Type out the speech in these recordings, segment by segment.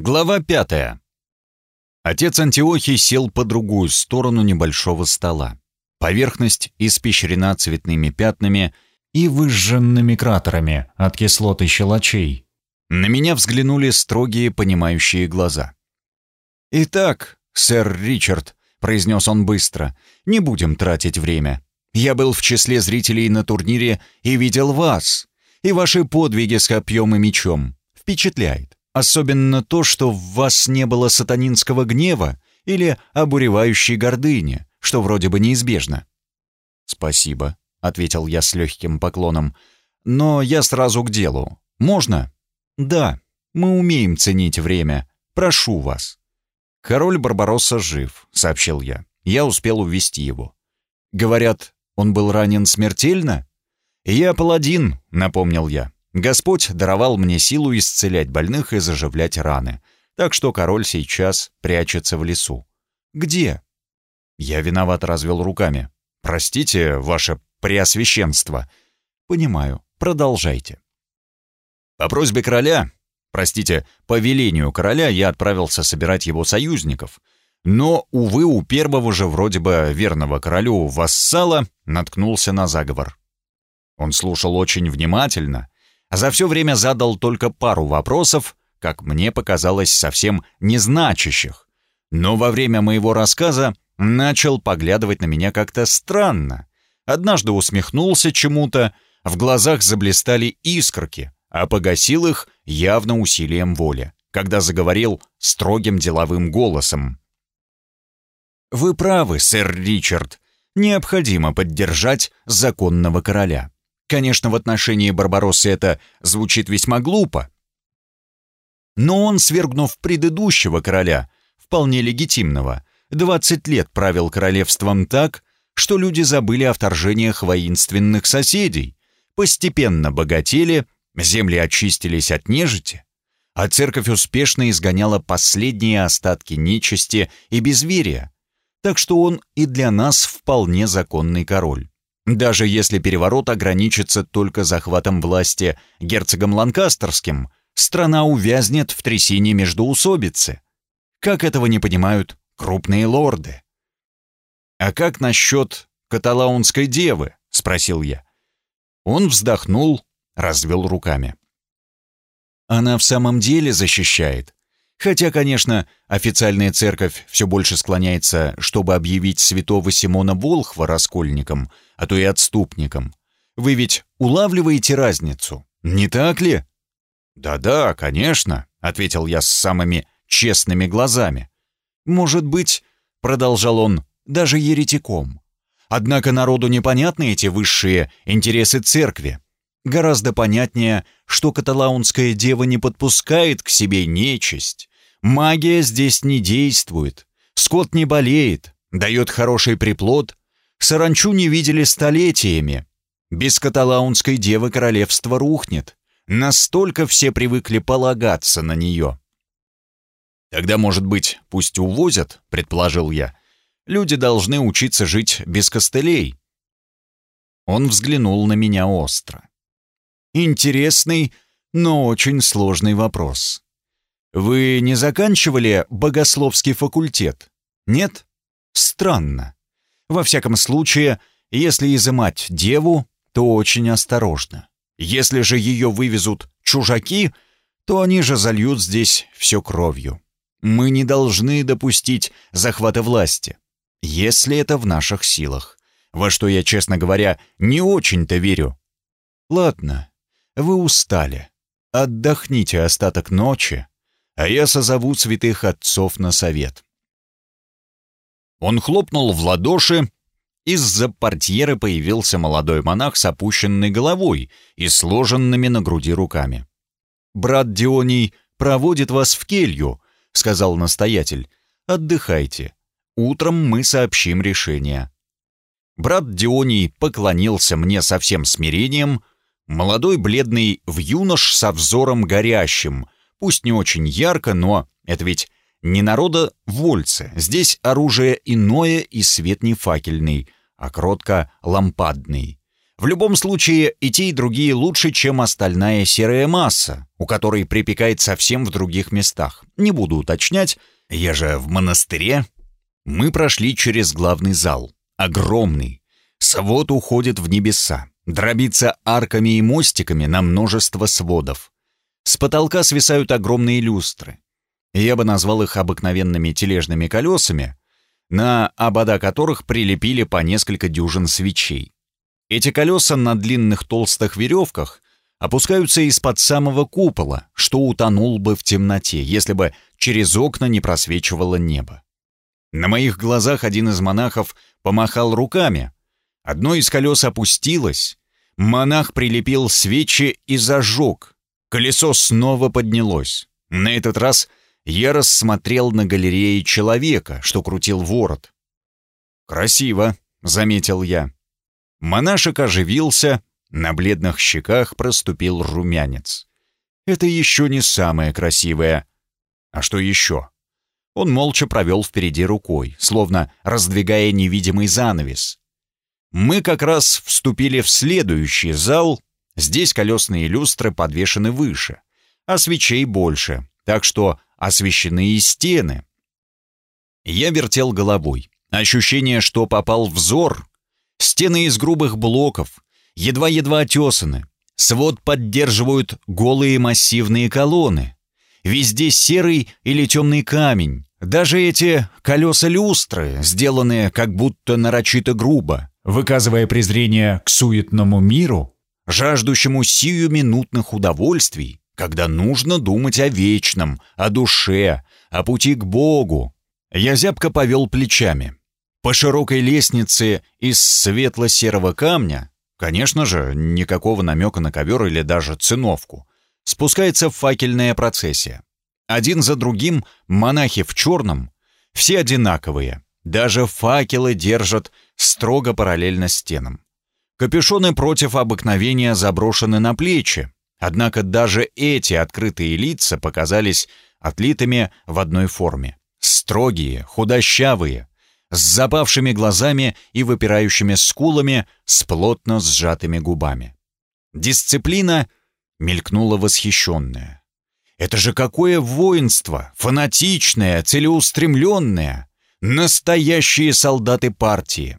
Глава пятая. Отец Антиохий сел по другую сторону небольшого стола. Поверхность испещрена цветными пятнами и выжженными кратерами от кислоты щелочей. На меня взглянули строгие, понимающие глаза. «Итак, сэр Ричард», — произнес он быстро, — «не будем тратить время. Я был в числе зрителей на турнире и видел вас, и ваши подвиги с копьем и мечом. Впечатляет. Особенно то, что в вас не было сатанинского гнева или обуревающей гордыни, что вроде бы неизбежно. «Спасибо», — ответил я с легким поклоном. «Но я сразу к делу. Можно?» «Да, мы умеем ценить время. Прошу вас». «Король Барбаросса жив», — сообщил я. Я успел увести его. «Говорят, он был ранен смертельно?» «Я паладин», — напомнил я. Господь даровал мне силу исцелять больных и заживлять раны, так что король сейчас прячется в лесу. Где? Я виноват развел руками. Простите, ваше преосвященство. Понимаю, продолжайте. По просьбе короля, простите, по велению короля я отправился собирать его союзников. Но, увы, у первого же вроде бы верного королю вассала наткнулся на заговор. Он слушал очень внимательно, за все время задал только пару вопросов, как мне показалось, совсем незначащих. Но во время моего рассказа начал поглядывать на меня как-то странно. Однажды усмехнулся чему-то, в глазах заблистали искорки, а погасил их явно усилием воли, когда заговорил строгим деловым голосом. «Вы правы, сэр Ричард. Необходимо поддержать законного короля. Конечно, в отношении Барбароссы это звучит весьма глупо. Но он, свергнув предыдущего короля, вполне легитимного, 20 лет правил королевством так, что люди забыли о вторжениях воинственных соседей, постепенно богатели, земли очистились от нежити, а церковь успешно изгоняла последние остатки нечисти и безверия, так что он и для нас вполне законный король. Даже если переворот ограничится только захватом власти герцогом Ланкастерским, страна увязнет в трясине междоусобицы. Как этого не понимают крупные лорды? «А как насчет каталаунской девы?» — спросил я. Он вздохнул, развел руками. «Она в самом деле защищает. Хотя, конечно, официальная церковь все больше склоняется, чтобы объявить святого Симона Волхва раскольником, а то и отступником. Вы ведь улавливаете разницу, не так ли? «Да-да, конечно», — ответил я с самыми честными глазами. «Может быть», — продолжал он, — «даже еретиком. Однако народу непонятны эти высшие интересы церкви. Гораздо понятнее, что каталаунская дева не подпускает к себе нечисть, Магия здесь не действует. Скот не болеет, дает хороший приплод. Саранчу не видели столетиями. Без каталаунской девы королевство рухнет. Настолько все привыкли полагаться на нее. «Тогда, может быть, пусть увозят», — предположил я. «Люди должны учиться жить без костылей». Он взглянул на меня остро. «Интересный, но очень сложный вопрос. Вы не заканчивали богословский факультет? Нет? Странно. Во всяком случае, если изымать деву, то очень осторожно. Если же ее вывезут чужаки, то они же зальют здесь все кровью. Мы не должны допустить захвата власти, если это в наших силах, во что я, честно говоря, не очень-то верю. Ладно, вы устали. Отдохните остаток ночи, а я созову святых отцов на совет». Он хлопнул в ладоши, из-за портьеры появился молодой монах с опущенной головой и сложенными на груди руками. «Брат Дионий проводит вас в келью», — сказал настоятель. «Отдыхайте. Утром мы сообщим решение». Брат Дионий поклонился мне со всем смирением, молодой бледный в юнош со взором горящим — Пусть не очень ярко, но это ведь не народа вольцы. Здесь оружие иное и свет не факельный, а кротко лампадный. В любом случае, и те, и другие лучше, чем остальная серая масса, у которой припекает совсем в других местах. Не буду уточнять, я же в монастыре. Мы прошли через главный зал. Огромный. Свод уходит в небеса. Дробится арками и мостиками на множество сводов. С потолка свисают огромные люстры. Я бы назвал их обыкновенными тележными колесами, на обода которых прилепили по несколько дюжин свечей. Эти колеса на длинных толстых веревках опускаются из-под самого купола, что утонул бы в темноте, если бы через окна не просвечивало небо. На моих глазах один из монахов помахал руками. Одно из колес опустилось, монах прилепил свечи и зажег. Колесо снова поднялось. На этот раз я рассмотрел на галерее человека, что крутил ворот. «Красиво», — заметил я. Монашек оживился, на бледных щеках проступил румянец. Это еще не самое красивое. А что еще? Он молча провел впереди рукой, словно раздвигая невидимый занавес. Мы как раз вступили в следующий зал. Здесь колесные люстры подвешены выше, а свечей больше, так что освещены и стены. Я вертел головой. Ощущение, что попал взор, Стены из грубых блоков, едва-едва отесаны. Свод поддерживают голые массивные колонны. Везде серый или темный камень. Даже эти колеса люстры, сделанные как будто нарочито грубо, выказывая презрение к суетному миру, жаждущему сиюминутных удовольствий, когда нужно думать о вечном, о душе, о пути к Богу. Я зябко повел плечами. По широкой лестнице из светло-серого камня, конечно же, никакого намека на ковер или даже циновку, спускается факельная процессия. Один за другим монахи в черном, все одинаковые, даже факелы держат строго параллельно стенам. Капюшоны против обыкновения заброшены на плечи, однако даже эти открытые лица показались отлитыми в одной форме. Строгие, худощавые, с запавшими глазами и выпирающими скулами, с плотно сжатыми губами. Дисциплина мелькнула восхищенная. Это же какое воинство! Фанатичное, целеустремленное! Настоящие солдаты партии!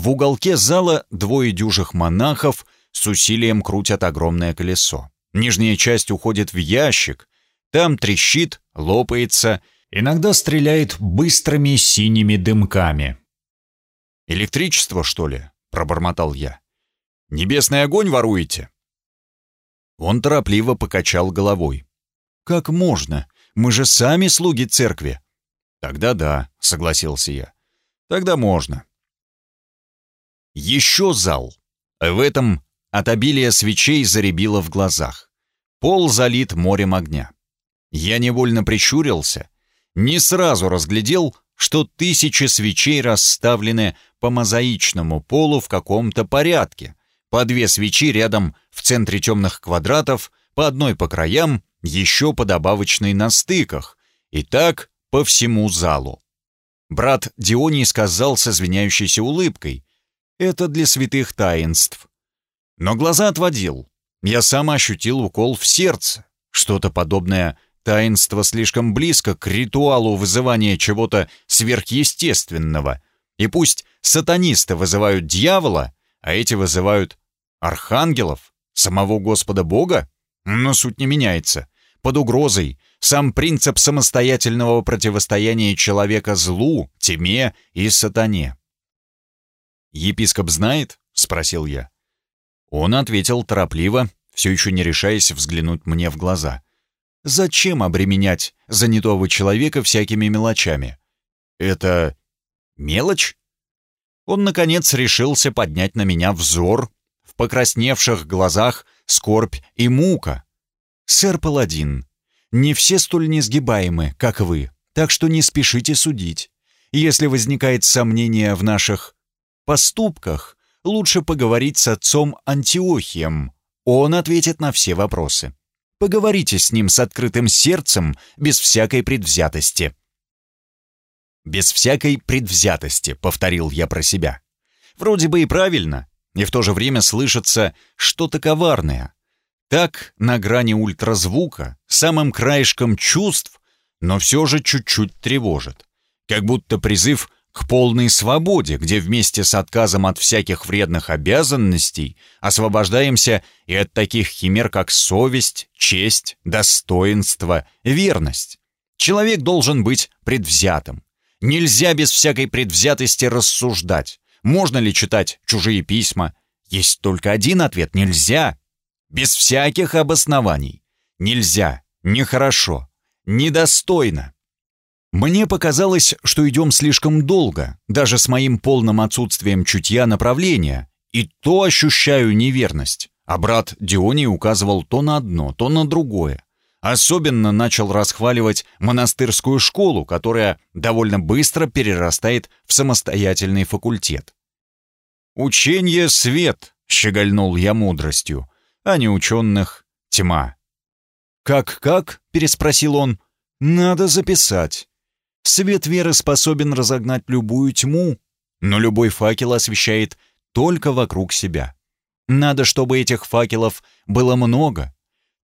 В уголке зала двое дюжих монахов с усилием крутят огромное колесо. Нижняя часть уходит в ящик, там трещит, лопается Иногда стреляет быстрыми синими дымками. «Электричество, что ли?» — пробормотал я. «Небесный огонь воруете?» Он торопливо покачал головой. «Как можно? Мы же сами слуги церкви». «Тогда да», — согласился я. «Тогда можно». Еще зал. В этом от обилия свечей заребило в глазах. Пол залит морем огня. Я невольно прищурился не сразу разглядел, что тысячи свечей расставлены по мозаичному полу в каком-то порядке, по две свечи рядом в центре темных квадратов, по одной по краям, еще по добавочной на стыках, и так по всему залу. Брат Дионий сказал с извиняющейся улыбкой, «Это для святых таинств». Но глаза отводил. Я сам ощутил укол в сердце, что-то подобное Таинство слишком близко к ритуалу вызывания чего-то сверхъестественного. И пусть сатанисты вызывают дьявола, а эти вызывают архангелов, самого Господа Бога, но суть не меняется. Под угрозой сам принцип самостоятельного противостояния человека злу, тьме и сатане. «Епископ знает?» — спросил я. Он ответил торопливо, все еще не решаясь взглянуть мне в глаза — Зачем обременять занятого человека всякими мелочами? Это мелочь? Он, наконец, решился поднять на меня взор, в покрасневших глазах скорбь и мука. «Сэр Паладин, не все столь несгибаемы, как вы, так что не спешите судить. Если возникает сомнение в наших поступках, лучше поговорить с отцом Антиохием. Он ответит на все вопросы». Поговорите с ним с открытым сердцем, без всякой предвзятости». «Без всякой предвзятости», — повторил я про себя. «Вроде бы и правильно. и в то же время слышится что-то коварное. Так, на грани ультразвука, самым краешком чувств, но все же чуть-чуть тревожит. Как будто призыв к полной свободе, где вместе с отказом от всяких вредных обязанностей освобождаемся и от таких химер, как совесть, честь, достоинство, верность. Человек должен быть предвзятым. Нельзя без всякой предвзятости рассуждать. Можно ли читать чужие письма? Есть только один ответ — нельзя. Без всяких обоснований. Нельзя, нехорошо, недостойно. Мне показалось, что идем слишком долго, даже с моим полным отсутствием чутья направления, и то ощущаю неверность, а брат Дионий указывал то на одно, то на другое. Особенно начал расхваливать монастырскую школу, которая довольно быстро перерастает в самостоятельный факультет. «Учение — свет», — щегольнул я мудростью, а не ученых — тьма. «Как-как?» — переспросил он. «Надо записать». Свет веры способен разогнать любую тьму, но любой факел освещает только вокруг себя. Надо, чтобы этих факелов было много.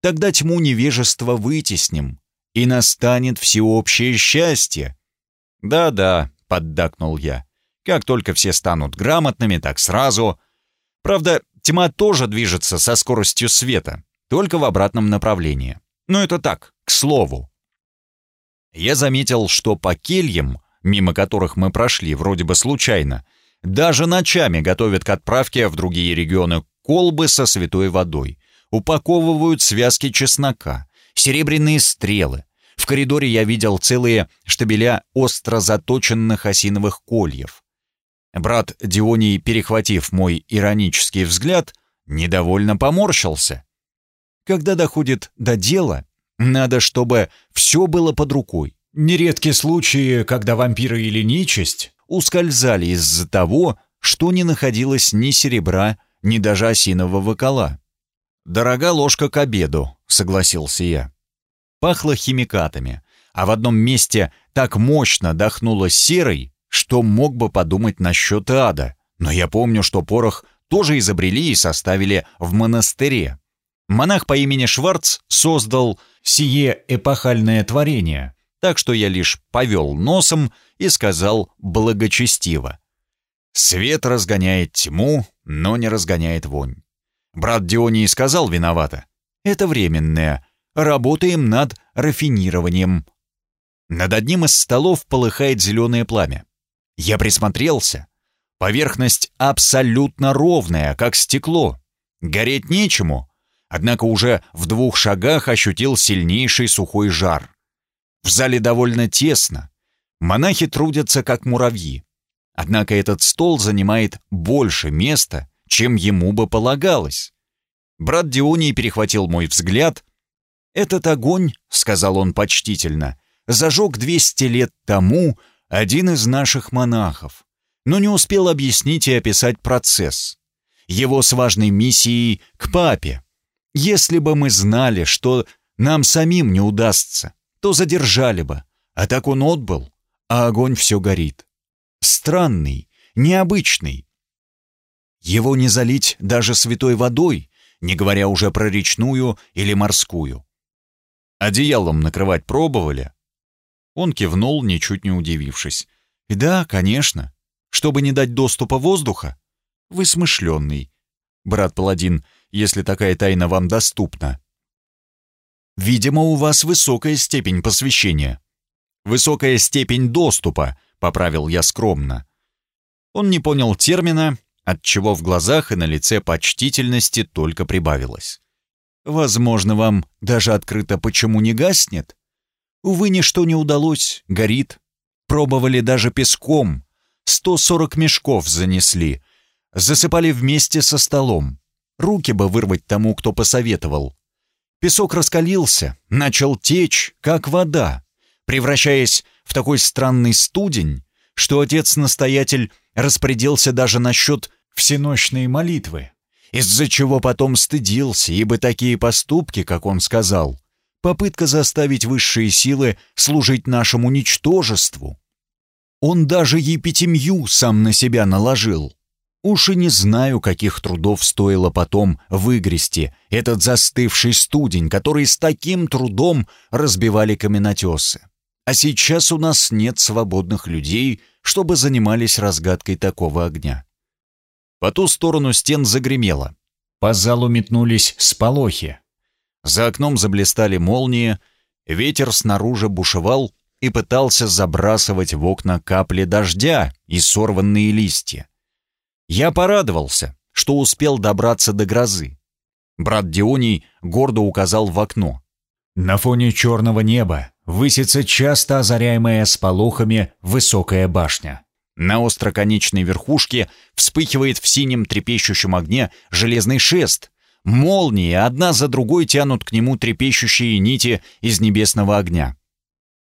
Тогда тьму невежества вытесним, и настанет всеобщее счастье. «Да-да», — поддакнул я, — «как только все станут грамотными, так сразу...» Правда, тьма тоже движется со скоростью света, только в обратном направлении. Но это так, к слову я заметил, что по кельям, мимо которых мы прошли вроде бы случайно, даже ночами готовят к отправке в другие регионы колбы со святой водой, упаковывают связки чеснока, серебряные стрелы. В коридоре я видел целые штабеля остро заточенных осиновых кольев. Брат Дионий, перехватив мой иронический взгляд, недовольно поморщился. Когда доходит до дела, надо, чтобы все было под рукой. Нередки случаи, когда вампиры или нечисть ускользали из-за того, что не находилось ни серебра, ни даже осинового кола. «Дорога ложка к обеду», — согласился я. Пахло химикатами, а в одном месте так мощно дохнуло серой, что мог бы подумать насчет ада, но я помню, что порох тоже изобрели и составили в монастыре. Монах по имени Шварц создал сие эпохальное творение, так что я лишь повел носом и сказал благочестиво. «Свет разгоняет тьму, но не разгоняет вонь». Брат Дионий сказал виновато. «Это временное. Работаем над рафинированием». Над одним из столов полыхает зеленое пламя. Я присмотрелся. Поверхность абсолютно ровная, как стекло. Гореть нечему, однако уже в двух шагах ощутил сильнейший сухой жар. В зале довольно тесно. Монахи трудятся как муравьи. Однако этот стол занимает больше места, чем ему бы полагалось. Брат Дионий перехватил мой взгляд. «Этот огонь, — сказал он почтительно, — зажег 200 лет тому один из наших монахов, но не успел объяснить и описать процесс. Его с важной миссией к папе, если бы мы знали, что нам самим не удастся, то задержали бы, а так он отбыл, а огонь все горит. Странный, необычный. Его не залить даже святой водой, не говоря уже про речную или морскую. Одеялом накрывать пробовали? Он кивнул, ничуть не удивившись. «Да, конечно. Чтобы не дать доступа воздуха? Вы смышленный. Брат Паладин, если такая тайна вам доступна. Видимо, у вас высокая степень посвящения. Высокая степень доступа, поправил я скромно. Он не понял термина, отчего в глазах и на лице почтительности только прибавилось. Возможно, вам даже открыто почему не гаснет? Увы, ничто не удалось, горит. Пробовали даже песком. 140 мешков занесли. Засыпали вместе со столом. Руки бы вырвать тому, кто посоветовал. Песок раскалился, начал течь, как вода, превращаясь в такой странный студень, что отец-настоятель распорядился даже насчет всеночной молитвы, из-за чего потом стыдился, ибо такие поступки, как он сказал, попытка заставить высшие силы служить нашему ничтожеству. Он даже епитемью сам на себя наложил, Уж и не знаю, каких трудов стоило потом выгрести этот застывший студень, который с таким трудом разбивали каменотесы. А сейчас у нас нет свободных людей, чтобы занимались разгадкой такого огня. По ту сторону стен загремело. По залу метнулись сполохи. За окном заблистали молнии, ветер снаружи бушевал и пытался забрасывать в окна капли дождя и сорванные листья. Я порадовался, что успел добраться до грозы. Брат Дионий гордо указал в окно. На фоне черного неба высится часто озаряемая сполохами высокая башня. На остроконечной верхушке вспыхивает в синем трепещущем огне железный шест. Молнии одна за другой тянут к нему трепещущие нити из небесного огня.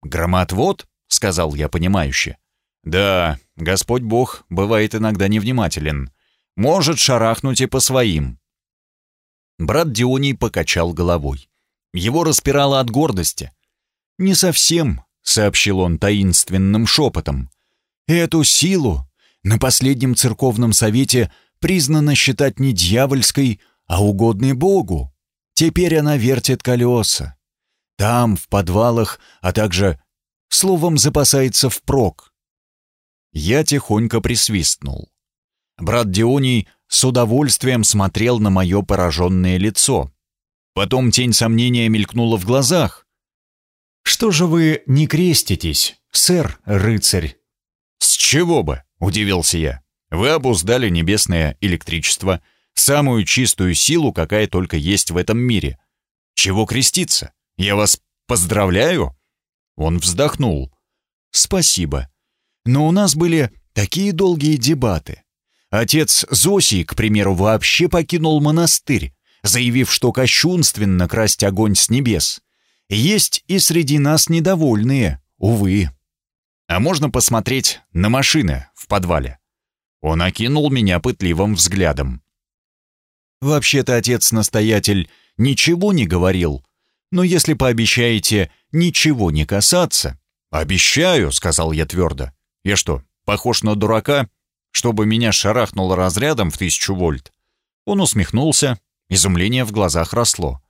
«Громотвод?» — сказал я понимающе. «Да, Господь Бог бывает иногда невнимателен. Может шарахнуть и по своим. Брат Дионий покачал головой. Его распирало от гордости. «Не совсем», — сообщил он таинственным шепотом. «Эту силу на последнем церковном совете признано считать не дьявольской, а угодной Богу. Теперь она вертит колеса. Там, в подвалах, а также, словом, запасается впрок. Я тихонько присвистнул. Брат Дионий с удовольствием смотрел на мое пораженное лицо. Потом тень сомнения мелькнула в глазах. «Что же вы не креститесь, сэр-рыцарь?» «С чего бы?» — удивился я. «Вы обуздали небесное электричество, самую чистую силу, какая только есть в этом мире. Чего креститься? Я вас поздравляю!» Он вздохнул. «Спасибо. Но у нас были такие долгие дебаты. Отец Зосий, к примеру, вообще покинул монастырь, заявив, что кощунственно красть огонь с небес. Есть и среди нас недовольные, увы. А можно посмотреть на машины в подвале? Он окинул меня пытливым взглядом. Вообще-то отец-настоятель ничего не говорил, но если пообещаете ничего не касаться... «Обещаю», — сказал я твердо. Я что, похож на дурака, чтобы меня шарахнуло разрядом в тысячу вольт? Он усмехнулся, изумление в глазах росло.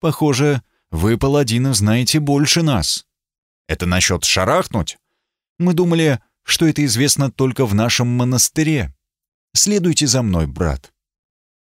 Похоже, вы, паладины, знаете больше нас. Это насчет шарахнуть? Мы думали, что это известно только в нашем монастыре. Следуйте за мной, брат.